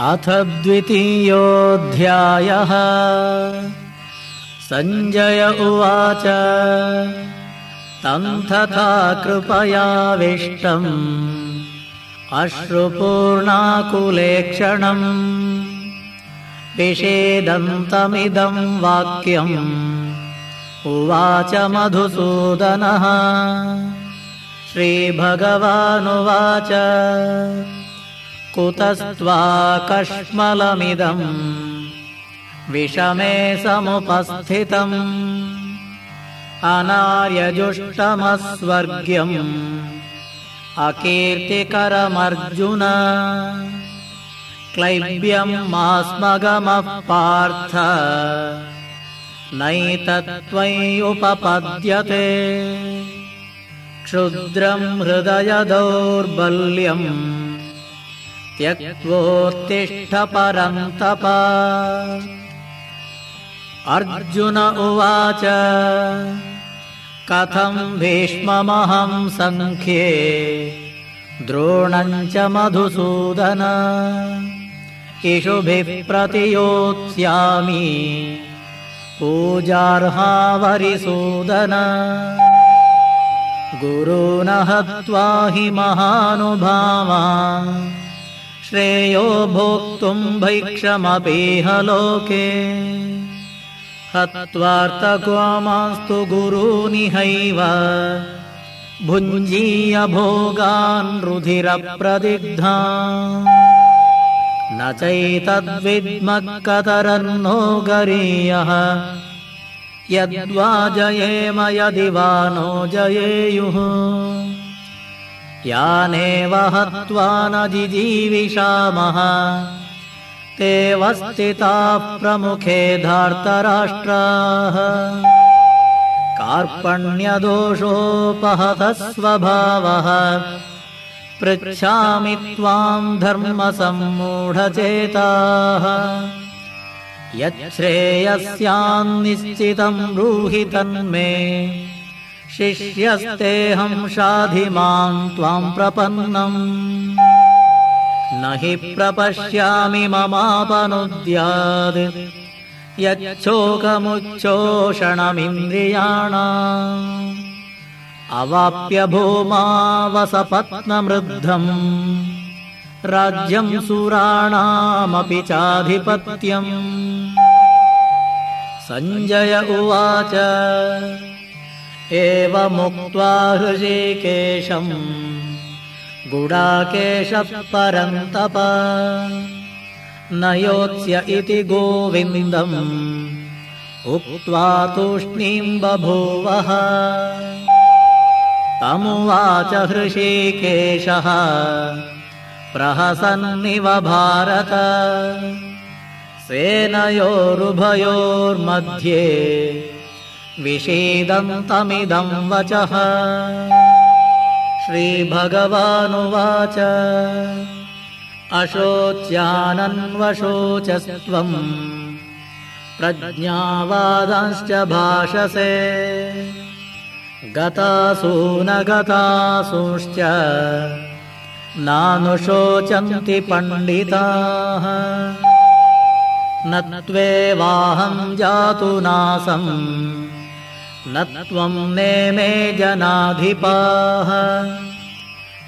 अथ द्वितीयोऽध्यायः। सञ्जय उवाच। तं तथा कृपयाविष्टम्। अश्रुपूर्णाकुलेक्षणम्। विषेदन्तमिदम् वाक्यम्। उवाच मधुसूदनः। श्रीभगवानुवाच कुतस्त्वा कश्मलमिदम् विषमे समुपस्थितम् अनार्यजुष्टमस्वर्ग्यम् अकीर्तिकरमर्जुन क्लैब्यम् मास्मगमः पार्थ नैतत्त्वय्युपपद्यते क्षुद्रम् हृदय त्यक्त्वोत्तिष्ठ परन्तप अर्जुन उवाच कथम् भीष्ममहम् सङ्ख्ये द्रोणम् च मधुसूदन। इषुभिः प्रतियोत्स्यामि पूजार्हावरिसूदन। गुरुन हत्वा हि महानुभावा श्रेयो भोक्तुम् भैक्षमपेह लोके हत्वार्तक्वामास्तु गुरूनिहैव। भुञ्जीय भोगान् रुधिरप्रदिग्धा। न चैतद्विद्मकतरन्नो गरीयः। यद्वा जयेम यदि वा नो जयेयुः यानेव हत्वा न जिजीविषामः। ते वस्थिताः प्रमुखे धार्तराष्ट्राः। कार्पण्यदोषोपहतः स्वभावः पृच्छामि त्वाम् धर्मसम्मूढचेताः। यच्छ्रेयस्यान्निश्चितम् ब्रूहि तन्मे शिष्यस्तेऽहम् शाधि माम् त्वाम् प्रपन्नम्। न हि प्रपश्यामि ममापनुद्याद् यच्छोकमुच्छोषणमिन्द्रियाणाम्। अवाप्य भूमावसपत्नमृद्धम्। राज्यम् सुराणामपि चाधिपत्यम्। सञ्जय उवाच एवमुक्त्वा हृषिकेशम् गुडाकेशः परन्तप न योत्स्य इति गोविन्दम् उक्त्वा तूष्णीम् बभूवः। तमुवाच हृषीकेशः प्रहसन्निव भारत। सेनयोरुभयोर्मध्ये विषीदन्तमिदम् वचः। श्रीभगवानुवाच। अशोच्यानन्वशोचस्त्वम् प्रज्ञावादांश्च भाषसे। गतासूनगतासूंश्च नानुशोचन्ति पण्डिताः। न त्वेवाहम् जातु नासम् न त्वम् नेमे जनाधिपाः।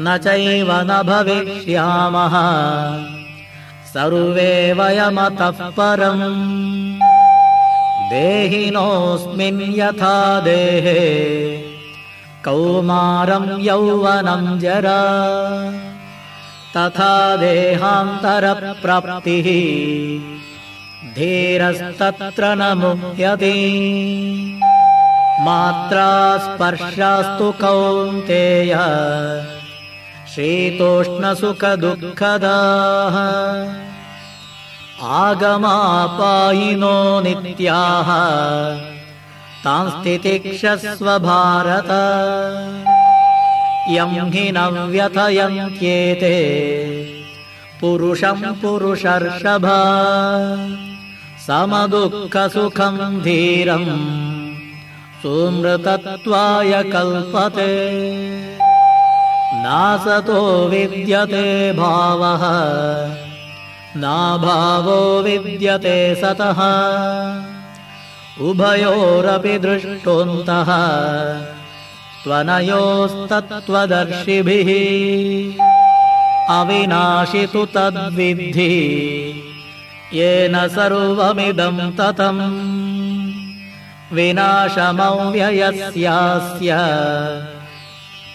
न चैव न भविष्यामः। सर्वे वयमतः परम्। देहिनोऽस्मिन् यथा देहे। कौमारम् यौवनम् जरा। तथा देहान्तरप्राप्तिः। धीरस्तत्र न मुह्यति मात्रा स्पर्शास्तु कौन्तेय शीतोष्णसुखदुःखदाः आगमापायिनो नित्याः तांस्तितिक्षस्व भारत। यम् हि न व्यथयन्त्येते पुरुषम् पुरुषर्षभ। समदुःखसुखम् धीरम् सुमृतत्वाय कल्पते। नासतो विद्यते भावः। नाभावो विद्यते सतः। उभयोरपि दृष्टोऽन्तः त्वनयोस्तत्त्वदर्शिभिः। अविनाशितु तद्विद्धि। येन सर्वमिदम् ततम् विनाशमव्ययस्यास्य।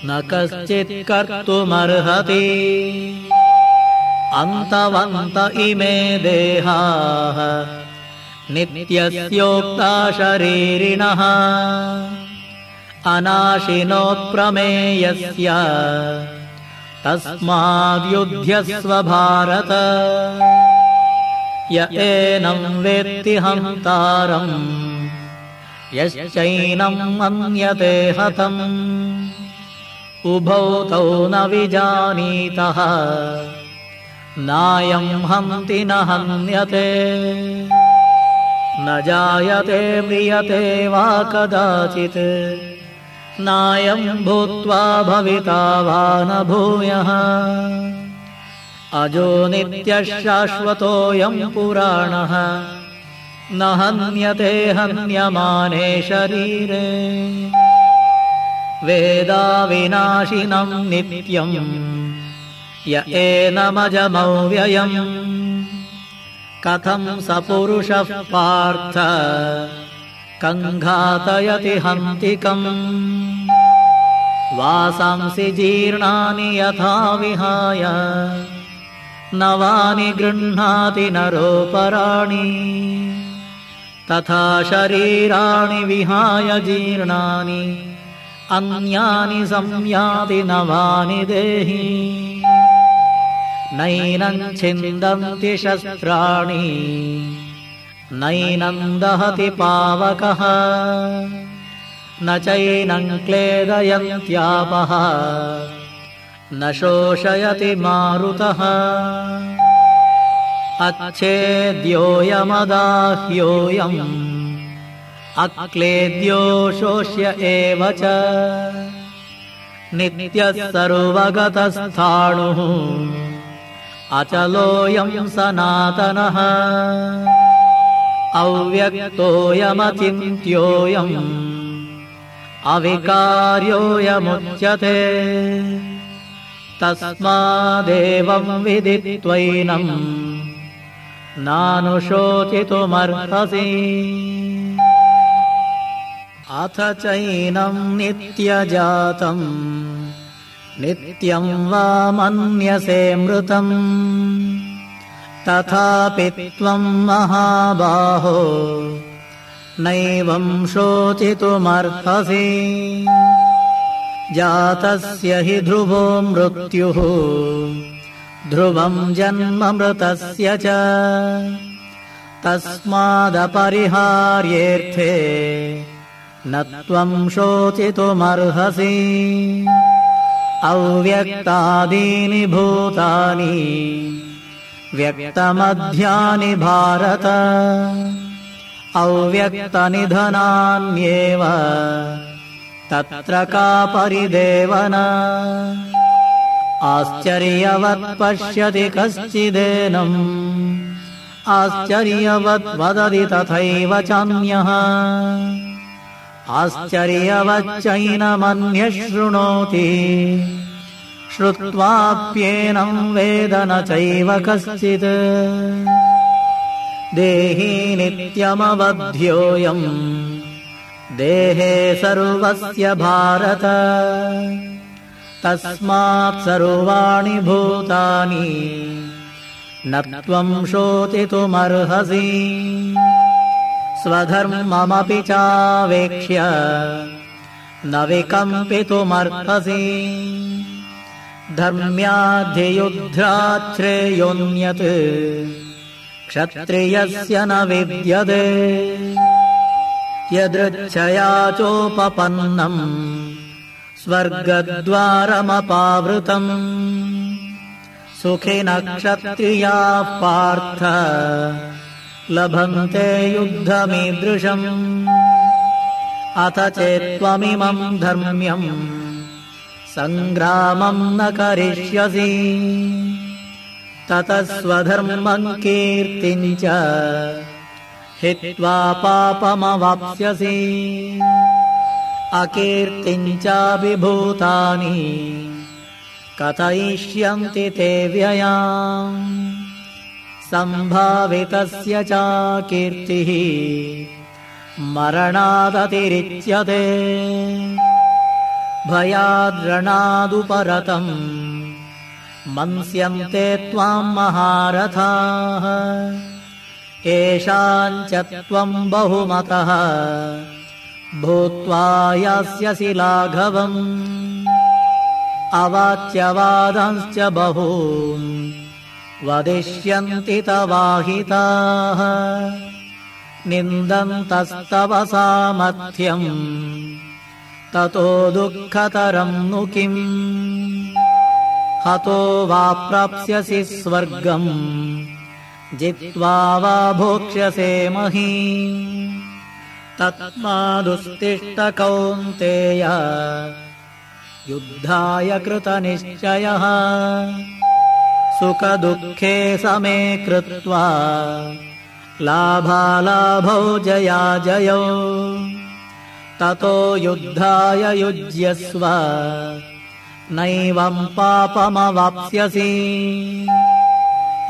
न कश्चित् कर्तुमर्हति। अन्तवन्त इमे देहाः। नित्यस्योक्ता शरीरिणः। अनाशिनोत्प्रमेयस्य तस्माद्युध्यस्व भारत। य एनम् वेत्ति हन्तारम् यश्चैनम् मन्यते हतम्। उभौ तौ न विजानीतः। नायम् हन्ति न हन्यते। न जायते म्रियते वा कदाचित्। नायम् भूत्वा भविता वा न भूयः अजो नित्यशाश्वतोऽयम् पुराणः न हन्यते हन्यमाने शरीरे। वेदाविनाशिनम् नित्यम् य एनमजमव्ययम् कथम् स पुरुषः पार्थ कङ्घातयति हन्तिकम्। वासांसि जीर्णानि यथा विहाय नवानि गृह्णाति नरोपराणि तथा शरीराणि विहाय जीर्णानि अन्यानि संयाति नवानि देहि। नैनम् छिन्दन्ति शस्त्राणि नैनम् दहति पावकः। न चैनम् क्लेदयन्त्यापः न शोषयति मारुतः अच्छेद्योऽयमदाह्योऽयम् अक्लेद्यो शोष्य एव च। नित्यः सर्वगतस्थाणुः। अचलोऽयम् सनातनः। अव्यक्तोऽयमचिन्त्योऽयम् अविकार्योऽयमुच्यते तस्मादेवम् विदित्वैनम् नानुशोचितुमर्हसि। अथ चैनम् नित्यजातम् नित्यम् वा मन्यसे मृतम्। तथापि त्वम् महाबाहो। नैवम् शोचितुमर्हसि। जातस्य हि ध्रुवो मृत्युः ध्रुवम् जन्ममृतस्य च। तस्मादपरिहार्येऽर्थे न त्वम् शोचितुमर्हसि। अव्यक्तादीनि भूतानि व्यक्तमध्यानि भारत। अव्यक्तनिधनान्येव तत्र का परिदेवना आश्चर्यवत् पश्यति कश्चिदेनम्। आश्चर्यवत् वदति तथैव चान्यः। आश्चर्यवच्चैनमन्यः शृणोति श्रुत्वाप्येनम् वेद न चैव कश्चित्। देही नित्यमवध्योऽयम्। देहे सर्वस्य भारत तस्मात् सर्वाणि भूतानि न त्वम् शोचितुमर्हसि। स्वधर्ममपि चावेक्ष्य न विकम्पितुमर्हसि। धर्म्याधियुध्राच्छ्रेयोऽन्यत् क्षत्रियस्य न विद्यते। यदृच्छया चोपपन्नम् स्वर्गद्वारमपावृतम्। सुखिनक्षत्रियाः पार्थ लभन्ते युद्धमीदृशम्। अथ चेत्त्वमिमम् धर्म्यम् सङ्ग्रामम् न करिष्यसि। ततः स्वधर्मम् कीर्तिम् च हित्वा पापमवाप्स्यसि अकीर्तिम् चाभिभूतानि कथयिष्यन्ति ते व्ययाम्। सम्भावितस्य च कीर्तिः मरणादतिरिच्यते भयाद्रणादुपरतम् मन्स्यन्ते त्वाम् महारथाः। येषाञ्च त्वम् बहुमतः भूत्वा यास्यसि लाघवम् अवाच्यवादंश्च बहून्। वदिष्यन्ति तवाहिताः। निन्दन्तस्तव सामर्थ्यम्। ततो दुःखतरम् नु किम्? हतो वा प्राप्स्यसि स्वर्गम्। जित्वा वा भोक्ष्यसे मही तत्मादुस्तिष्ठ कौन्तेय युद्धाय कृतनिश्चयः। सुखदुःखे समे कृत्वा। लाभालाभौ जया जयौ। ततो युद्धाय युज्यस्व। नैवम् पापमवाप्स्यसि।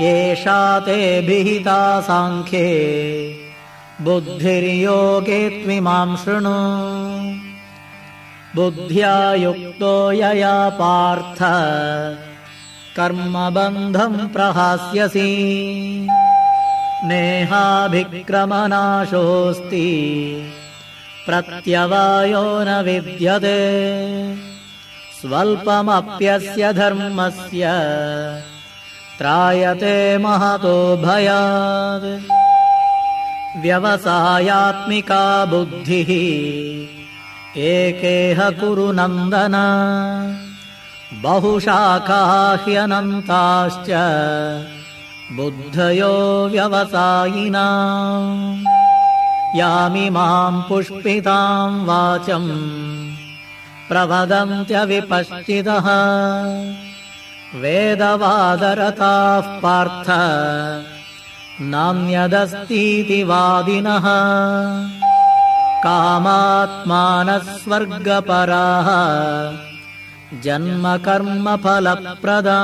एषा ते विहिता साङ्ख्ये बुद्धिर्योगे त्विमाम् शृणु। बुद्ध्या युक्तो यया पार्थ कर्मबन्धम् प्रहास्यसि। नेहाभिक्रमनाशोऽस्ति प्रत्यवायो न विद्यते। स्वल्पमप्यस्य धर्मस्य त्रायते महतो भयात् व्यवसायात्मिका बुद्धिः एकेह कुरु नन्दन बहुशाखाह्यनन्ताश्च बुद्धयो व्यवसायिना यामिमाम् पुष्पिताम् वाचम् प्रवदन्त्यविपश्चितः। वेदवादरताः पार्थ नान्यदस्तीति वादिनः। कामात्मानः स्वर्गपराः जन्मकर्मफलप्रदा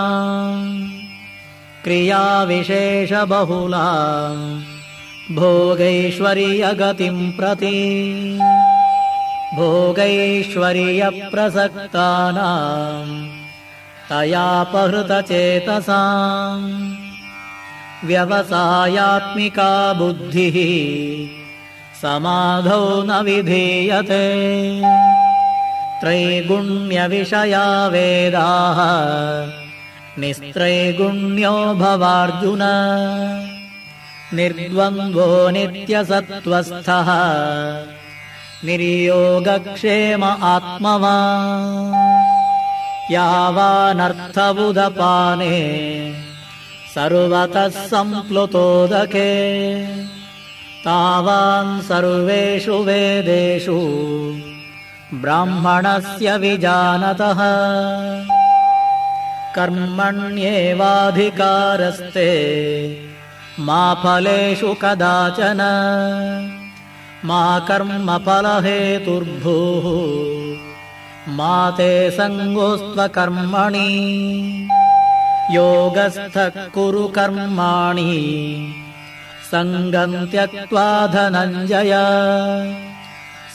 क्रियाविशेषबहुला भोगैश्वर्यगतिम् प्रति। भोगैश्वर्यप्रसक्तानाम्। तयापहृतचेतसाम् व्यवसायात्मिका बुद्धिः समाधौ न विधीयते। त्रैगुण्यविषया वेदाः निस्त्रैगुण्यो भवार्जुन। निर्द्वन्द्वो नित्यसत्त्वस्थः निर्योगक्षेम आत्मवा। यावानर्थबुधपाने सर्वतः सम्प्लुतोदके तावान् सर्वेषु वेदेषु ब्राह्मणस्य विजानतः। कर्मण्येवाधिकारस्ते मा फलेषु कदाचन। मा कर्मफलहेतुर्भूः मा ते सङ्गोस्त्वकर्मणि योगस्थः कुरु कर्माणि सङ्गम् त्यक्त्वा धनञ्जय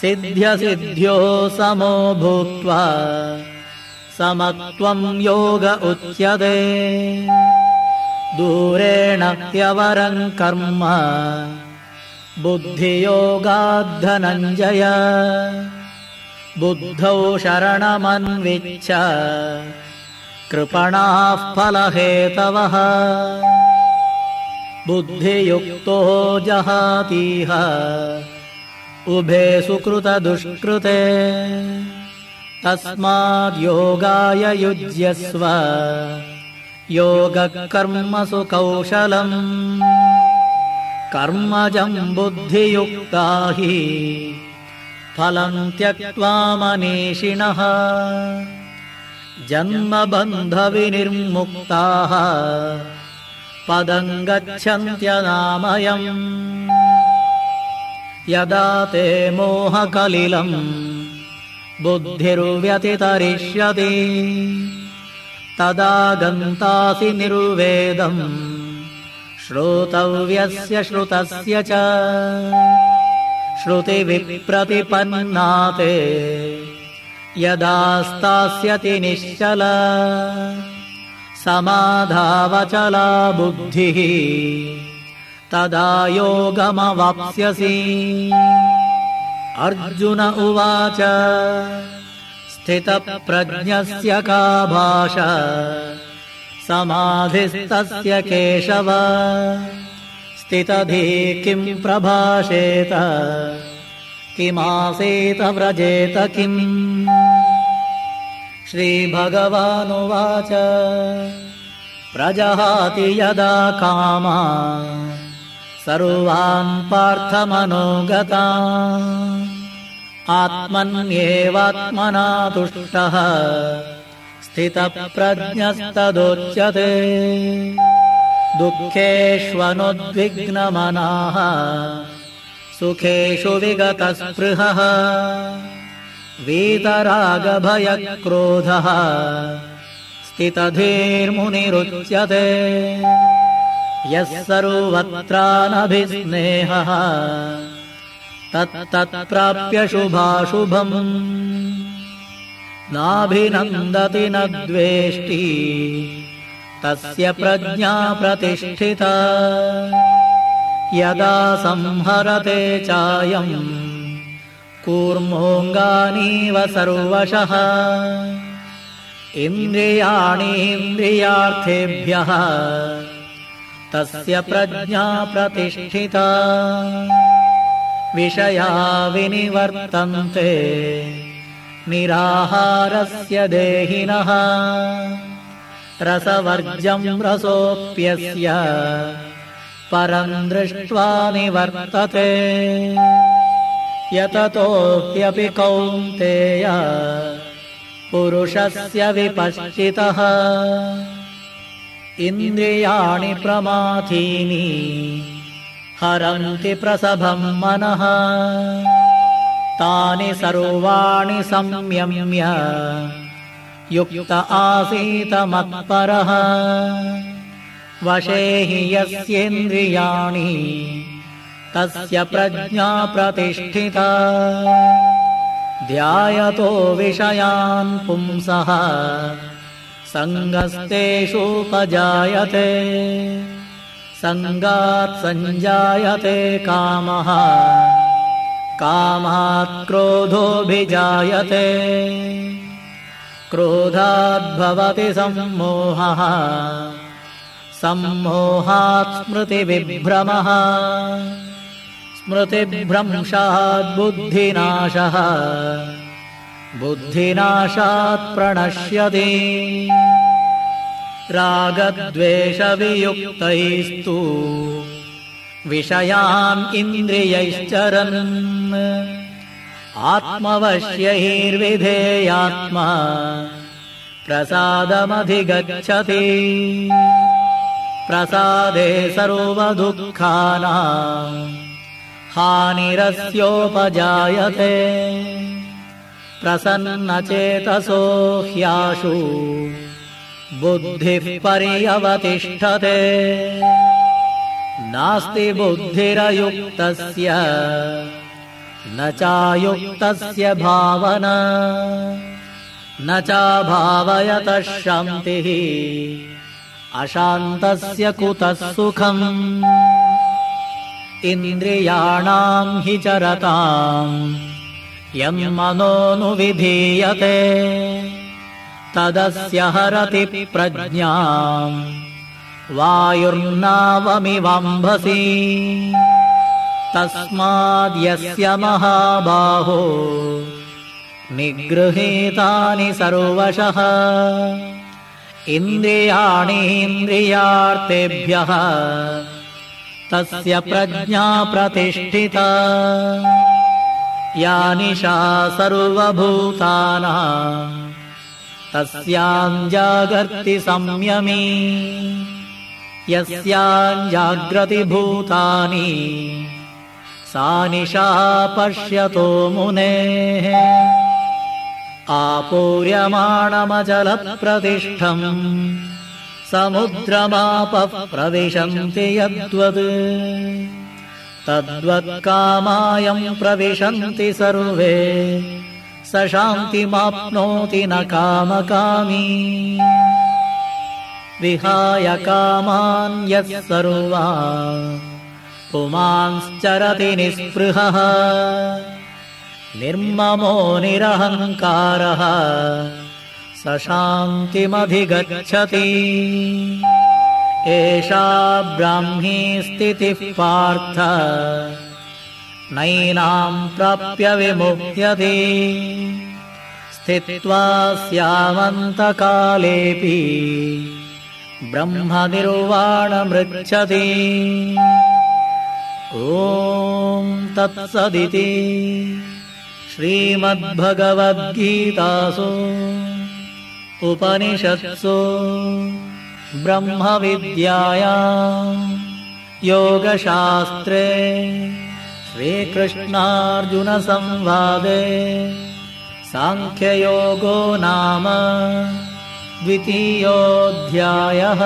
सिद्ध्यसिद्ध्यो समो भूत्वा समत्वम् योग उच्यते। दूरेण ह्यवरम् कर्म बुद्धियोगाद्धनञ्जय। बुद्धौ शरणमन्विच्छ कृपणाः फलहेतवः। बुद्धियुक्तो जहातीह। उभे सुकृतदुष्कृते। तस्माद्योगाय युज्यस्व। योगकर्मसु कौशलम् कर्मजम् बुद्धियुक्ता हि। फलम् त्यक्त्वा मनीषिणः जन्मबन्धविनिर्मुक्ताः। पदम् गच्छन्त्यनामयम्। यदा ते मोहकलिलम् बुद्धिर्व्यतितरिष्यति तदा गन्तासि निर्वेदम् श्रोतव्यस्य श्रुतस्य च। श्रुतिविप्रतिपन्नाते यदा स्थास्यति निश्चल। समाधावचला बुद्धिः। तदा योगमवाप्स्यसि। अर्जुन उवाच स्थितप्रज्ञस्य का भाषा समाधिस्तस्य केशव। स्थितधि किम् प्रभाषेत किमासीत व्रजेत किम्? श्रीभगवानुवाच। प्रजहाति यदा कामा। सर्वान् पार्थमनोगता। आत्मन्येवात्मना तुष्टः। स्थितप्रज्ञस्तदोच्यते। दुःखेष्वनुद्विग्नमनाः सुखेषु विगतस्पृहः। वीतरागभयक्रोधः। स्थितधीर्मुनिरुच्यते। यः सर्वत्रानभिस्नेहः। तत्तत्प्राप्य शुभाशुभम्। नाभिनन्दति न द्वेष्टि। तस्य प्रज्ञा प्रतिष्ठिता यदा संहरते चायम् कूर्मोऽङ्गानीव सर्वशः। इन्द्रियाणीन्द्रियार्थेभ्यः तस्य प्रज्ञा प्रतिष्ठिता। विषया विनिवर्तन्ते निराहारस्य देहिनः। रसवर्जम् रसोऽप्यस्य परम् दृष्ट्वा निवर्तते। यततोऽप्यपि कौन्तेय पुरुषस्य विपश्चितः। इन्द्रियाणि प्रमाथीनि हरन्ति प्रसभम् मनः। तानि सर्वाणि संयम्य युक्त आसीत मत्परः वशे हि यस्येन्द्रियाणि तस्य प्रज्ञा प्रतिष्ठिता। ध्यायतो विषयान् पुंसः सङ्गस्तेषूपजायते सङ्गात् सञ्जायते कामः कामात् क्रोधोऽभिजायते। क्रोधाद्भवति सम्मोहः सम्मोहात् स्मृतिविभ्रमः। स्मृतिभ्रंशाद्बुद्धिनाशः बुद्धिनाशात् प्रणश्यति। रागद्वेषवियुक्तैस्तु। विषयान् इन्द्रियैश्चरन्। आत्मवश्यैर्विधेयात्मा। प्रसादमधिगच्छति प्रसादे सर्वदुःखानाम् हानिरस्योपजायते। प्रसन्नचेतसो ह्याशु। बुद्धिः पर्यवतिष्ठते। नास्ति बुद्धिरयुक्तस्य न चायुक्तस्य भावना। न चाभावयतः शान्तिः अशान्तस्य कुतः सुखम्? इन्द्रियाणाम् हि चरताम् यन्मनोऽनुविधीयते तदस्य हरति प्रज्ञाम्। वायुर्नावमिवम्भसि। तस्माद्यस्य महाबाहो। निगृहीतानि सर्वशः इन्द्रियाणीन्द्रियार्थेभ्यः तस्य प्रज्ञा प्रतिष्ठिता। या निशा सर्वभूतानाम् तस्याम् संयमी। यस्याञ्जाग्रति भूतानि सा निशा पश्यतो मुनेः आपूर्यमाणमचलप्रतिष्ठम् समुद्रमापः प्रविशन्ति यद्वत्। तद्वत्कामायम् प्रविशन्ति सर्वे स शान्तिमाप्नोति न कामकामी। विहाय कामान् यः सर्वा पुमांश्चरति निःस्पृहः निर्ममो निरहङ्कारः स शान्तिमधिगच्छति एषा ब्राह्मी स्थितिः पार्थ। नैनाम् प्राप्य विमुह्यते स्थित्वा स्यामन्तकालेऽपि ब्रह्मनिर्वाणमृच्छति। ॐ तत्सदिति श्रीमद्भगवद्गीतासु उपनिषत्सु ब्रह्मविद्याया योगशास्त्रे श्रीकृष्णार्जुनसंवादे साङ्ख्ययोगो नाम द्वितीयोऽध्यायः